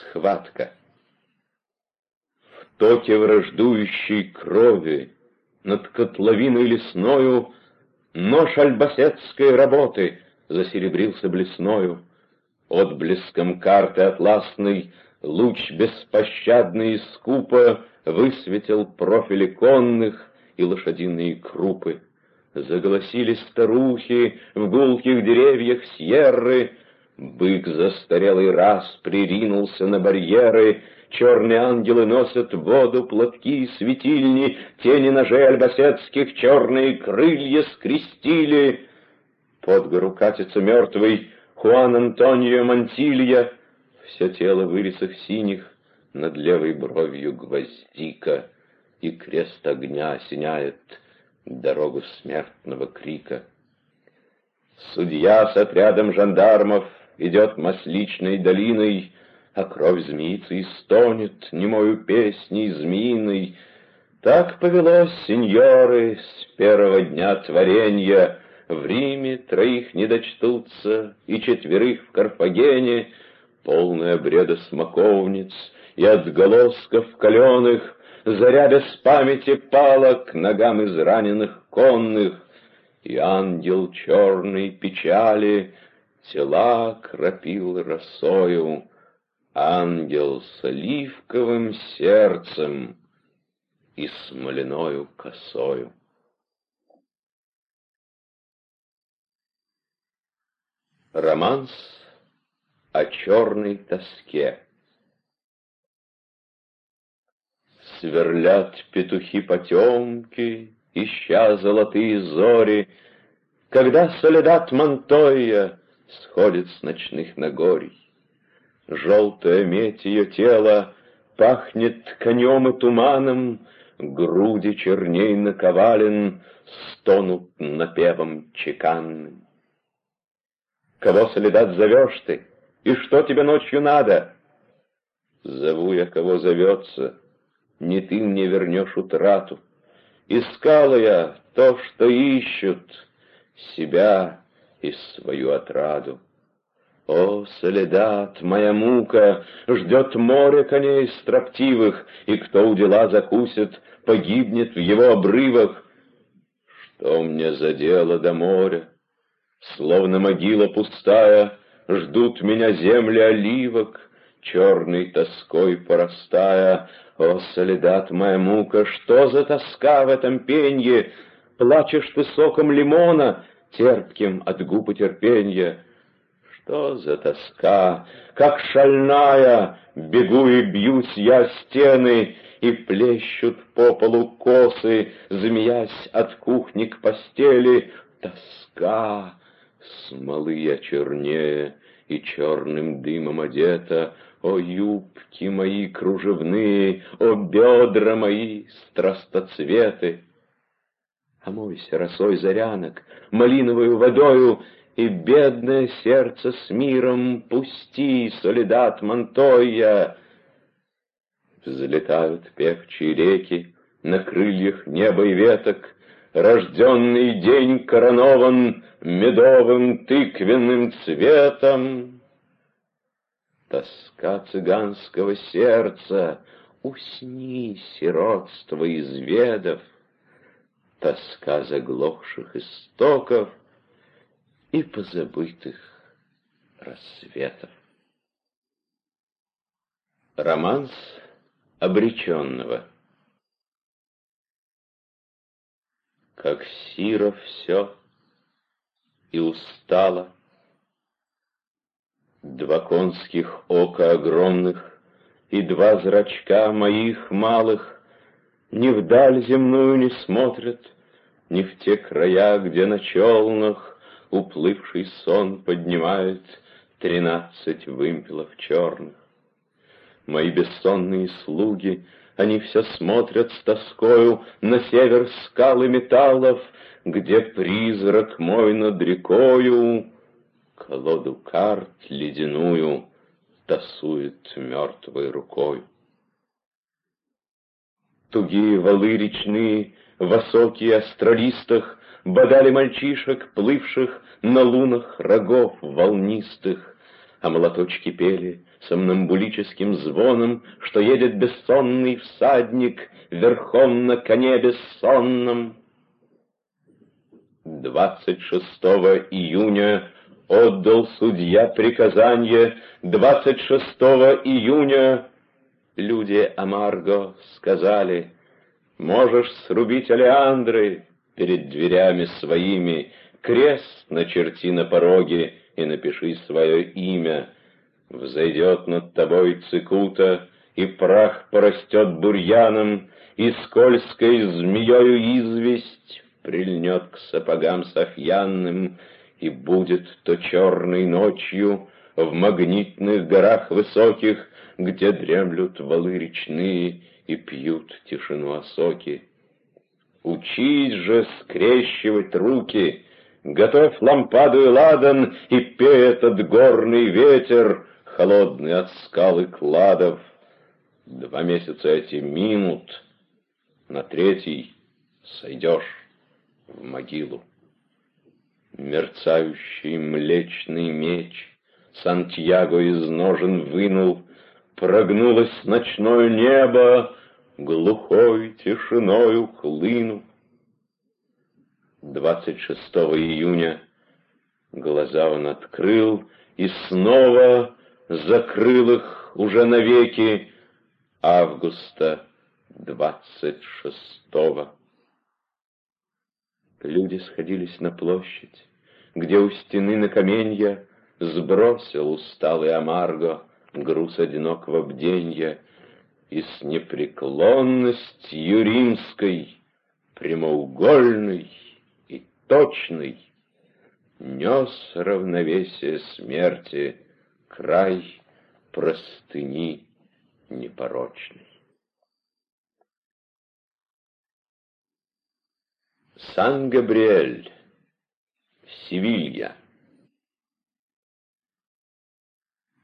Схватка. В токе враждующей крови над котловиной лесною Нож альбасетской работы засеребрился блесною. Отблеском карты атласной луч беспощадный и скупо Высветил профили конных и лошадиные крупы. Заголосили старухи в гулких деревьях Сьерры, Бык застарелый раз приринулся на барьеры, Черные ангелы носят воду, платки и светильни, Тени ножей альбасетских черные крылья скрестили. Под гору катится мертвый Хуан Антонио Мантилья, Все тело в ирисах синих, над левой бровью гвоздика, И крест огня осеняет дорогу смертного крика. Судья с отрядом жандармов идет масличной долиной, а кровь змеицы истонет немою песней змеиной. Так повелось, сеньоры, с первого дня творенья, в Риме троих не дочтутся, и четверых в Карфагене, полная бреда смоковниц и отголосков каленых, заря без памяти пала к ногам израненных конных, и ангел черной печали тела кропил росою ангел с оливковым сердцем и смоленою косою. Романс о черной тоске Сверлят петухи потемки, ища золотые зори, Когда солидат Монтойя сходит с ночных нагорий. Желтая медь ее тела пахнет конем и туманом, Груди черней наковален стонут напевом чеканным. Кого, солидат, зовешь ты? И что тебе ночью надо? Зову я, кого зовется, не ты мне вернешь утрату. Искала я то, что ищут, себя и свою отраду. О, Соледат, моя мука, ждет море коней строптивых, И кто у дела закусит, погибнет в его обрывах. Что мне за дело до моря? Словно могила пустая, Ждут меня земли оливок, Черной тоской порастая. О, Соледат, моя мука, что за тоска в этом пенье? Плачешь ты соком лимона, терпким от губы терпенья. Что за тоска, как шальная, бегу и бьюсь я стены, И плещут по полу косы, змеясь от кухни к постели. Тоска, смолы я чернее и черным дымом одета, О, юбки мои кружевные, о, бедра мои страстоцветы! Омойся росой зарянок, малиновую водою, и бедное сердце с миром пусти, солидат Монтойя. Взлетают певчие реки на крыльях неба и веток, Рожденный день коронован медовым тыквенным цветом. Тоска цыганского сердца, усни, сиротство изведов, Тоска заглохших истоков, и позабытых рассветов. Романс обреченного Как сиро все и устало, Два конских ока огромных И два зрачка моих малых Ни вдаль земную не смотрят, Ни в те края, где на челнах Уплывший сон поднимает Тринадцать вымпелов черных. Мои бессонные слуги, Они все смотрят с тоскою На север скалы металлов, Где призрак мой над рекою Колоду карт ледяную Тасует мертвой рукой. Тугие валы речные, Высокие астролистах Бодали мальчишек, плывших на лунах рогов волнистых. а молоточки пели сомнамбулическим звоном, что едет бессонный всадник верхом на коне бессонном. 26 июня отдал судья приказание, 26 июня люди Амарго сказали, «Можешь срубить алиандры перед дверями своими, крест начерти на пороге и напиши свое имя. Взойдет над тобой цикута, и прах порастет бурьяном, и скользкой змеёю известь прильнет к сапогам софьянным, и будет то черной ночью в магнитных горах высоких, где дремлют валы речные и пьют тишину осоки. Учись же скрещивать руки, готовь лампаду и ладан, и пей этот горный ветер, холодный от скалы кладов. Два месяца эти минут, на третий сойдешь в могилу. Мерцающий млечный меч Сантьяго из ножен вынул, Прогнулось ночное небо, Глухой тишиною хлынув. 26 июня глаза он открыл и снова закрыл их уже навеки августа 26-го. Люди сходились на площадь, где у стены на каменья Сбросил усталый Амарго груз одинокого бденья И с непреклонностью римской, прямоугольной и точной, Нес равновесие смерти край простыни непорочной. Сан-Габриэль, Севилья.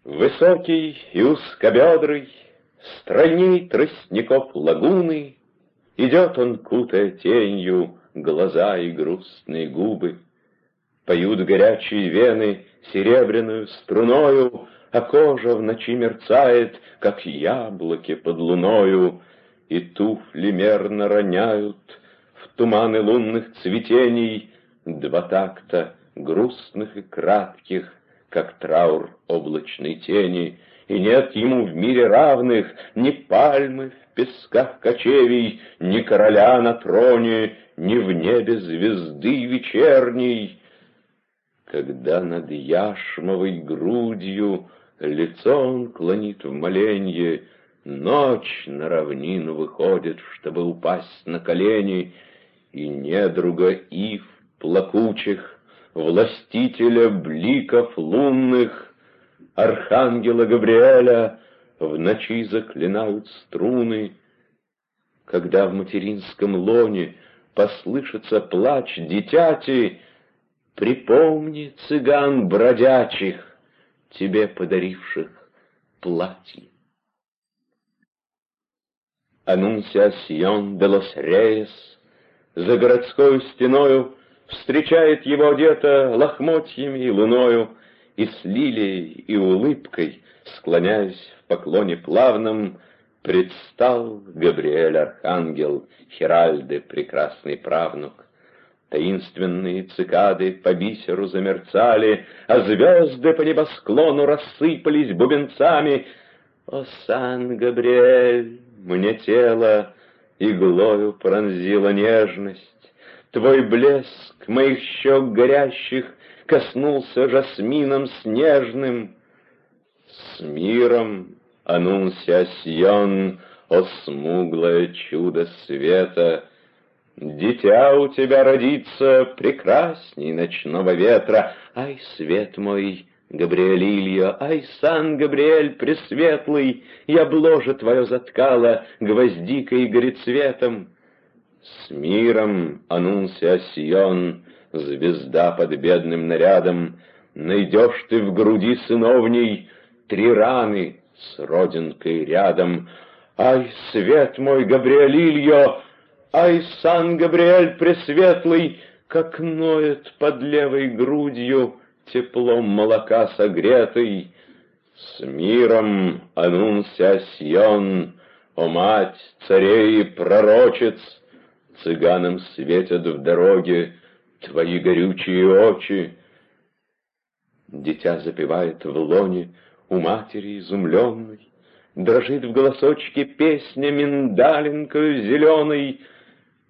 Высокий и узкобедрый, стройней тростников лагуны, Идет он, кутая тенью, глаза и грустные губы. Поют горячие вены серебряную струною, А кожа в ночи мерцает, как яблоки под луною, И туфли мерно роняют туманы лунных цветений, Два такта, грустных и кратких, как траур облачной тени, И нет ему в мире равных ни пальмы в песках кочевий, Ни короля на троне, ни в небе звезды вечерней. Когда над яшмовой грудью лицо он клонит в моленье, Ночь на равнину выходит, чтобы упасть на колени — и недруга ив плакучих, властителя бликов лунных, архангела Габриэля в ночи заклинают струны. Когда в материнском лоне послышится плач дитяти, Припомни цыган бродячих, тебе подаривших платье. Анунсиасьон де лос Рейес за городской стеною Встречает его где-то лохмотьями и луною, И с лилией и улыбкой, склоняясь в поклоне плавном, Предстал Габриэль Архангел, Хиральды, прекрасный правнук. Таинственные цикады по бисеру замерцали, А звезды по небосклону рассыпались бубенцами. О, Сан-Габриэль, мне тело иглою пронзила нежность. Твой блеск моих щек горящих коснулся жасмином снежным. С миром, анунсиасьон, о смуглое чудо света, Дитя у тебя родится прекрасней ночного ветра, Ай, свет мой, Габриэль ай, сан Габриэль Пресветлый, я бложе твое заткала гвоздикой и горецветом. С миром, анунсия Сион, звезда под бедным нарядом, Найдешь ты в груди сыновней три раны с родинкой рядом. Ай, свет мой, Габриэль Илья, ай, сан Габриэль Пресветлый, как ноет под левой грудью, теплом молока согретый, С миром анунсиасьон, о мать царей и пророчец, Цыганам светят в дороге твои горючие очи. Дитя запевает в лоне у матери изумленной, Дрожит в голосочке песня миндалинкою зеленой.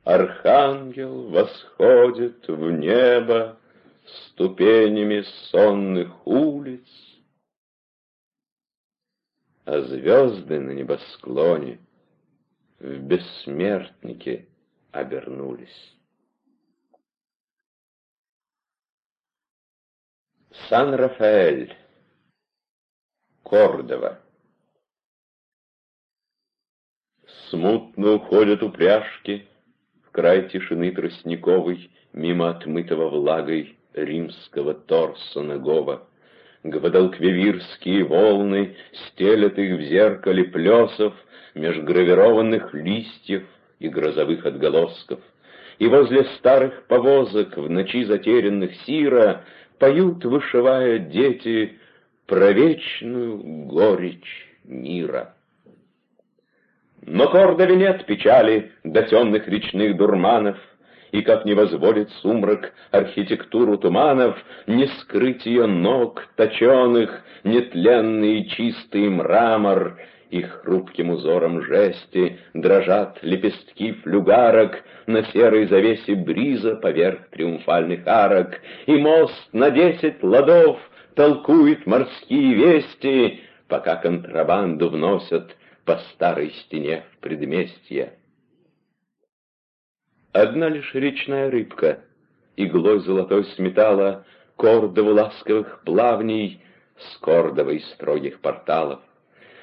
Архангел восходит в небо ступенями сонных улиц, А звезды на небосклоне в бессмертнике обернулись. Сан-Рафаэль, Кордова Смутно уходят упряжки в край тишины тростниковой, мимо отмытого влагой римского торса ногого. Гвадалквивирские волны стелят их в зеркале плесов меж гравированных листьев и грозовых отголосков. И возле старых повозок в ночи затерянных сира поют, вышивая дети, про вечную горечь мира. Но Кордове нет печали до темных речных дурманов, И как не возводит сумрак архитектуру туманов, Не скрыть ее ног точеных, нетленный чистый мрамор, И хрупким узором жести дрожат лепестки флюгарок На серой завесе бриза поверх триумфальных арок, И мост на десять ладов толкует морские вести, Пока контрабанду вносят по старой стене в предместье. Одна лишь речная рыбка иглой золотой сметала кордову ласковых плавней с кордовой строгих порталов.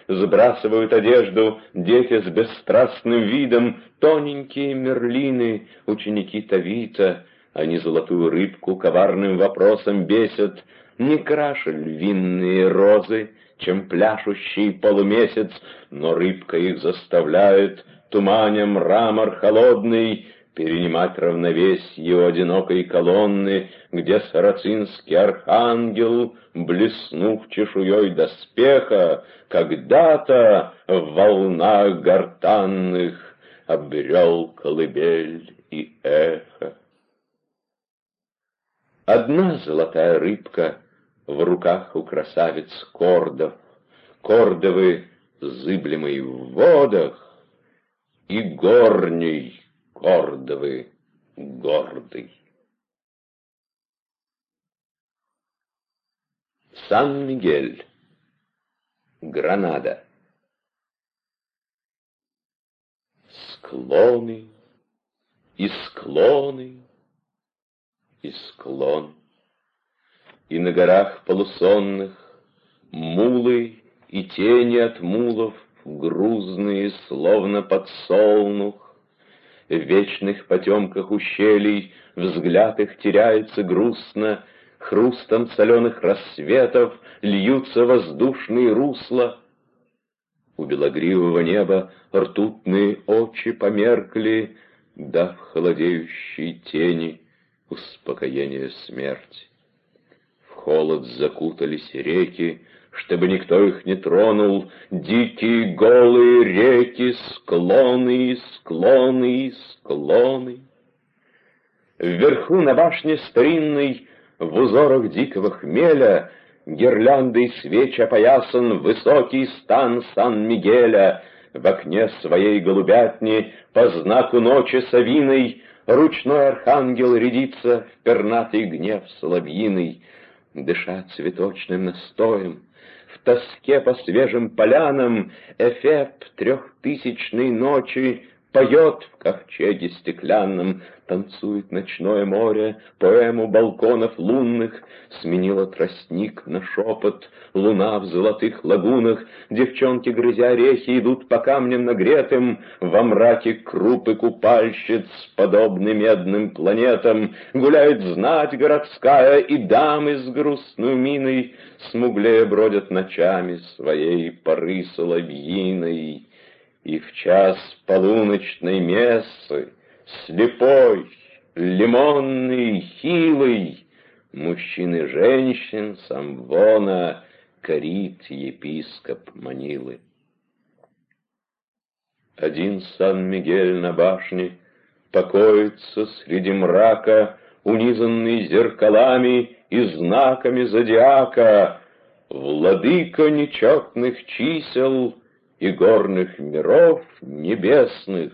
Сбрасывают одежду дети с бесстрастным видом, тоненькие мерлины, ученики Тавита, они золотую рыбку коварным вопросом бесят, не краше львиные розы, чем пляшущий полумесяц, но рыбка их заставляет, туманя мрамор холодный, перенимать равновесие одинокой колонны, где сарацинский архангел, блеснув чешуей доспеха, когда-то в волнах гортанных обрел колыбель и эхо. Одна золотая рыбка в руках у красавиц кордов, кордовы, зыблемые в водах, и горней кордовы гордый. Сан-Мигель, Гранада. Склоны и склоны и склон и на горах полусонных Мулы и тени от мулов, грузные, словно подсолнух. В вечных потемках ущелий взгляд их теряется грустно, Хрустом соленых рассветов льются воздушные русла. У белогривого неба ртутные очи померкли, Дав холодеющей тени успокоение смерти холод закутались реки, чтобы никто их не тронул, дикие голые реки, склоны, склоны, склоны. Вверху на башне старинной, в узорах дикого хмеля, гирляндой свеч опоясан высокий стан Сан-Мигеля, в окне своей голубятни по знаку ночи совиной ручной архангел рядится в пернатый гнев соловьиный, дыша цветочным настоем, в тоске по свежим полянам эфеп трехтысячной ночи Поет в ковчеге стеклянном, танцует ночное море, Поэму балконов лунных сменила тростник на шепот, Луна в золотых лагунах, девчонки, грызя орехи, Идут по камням нагретым, во мраке крупы купальщиц, Подобны медным планетам, Гуляет знать городская, и дамы с грустной миной Смуглее бродят ночами своей поры соловьиной и в час полуночной мессы, слепой, лимонный, хилый, мужчин и женщин самвона корит епископ Манилы. Один Сан-Мигель на башне покоится среди мрака, унизанный зеркалами и знаками зодиака, владыка нечетных чисел и горных миров небесных,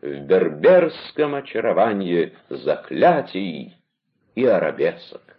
в берберском очаровании заклятий и арабесок.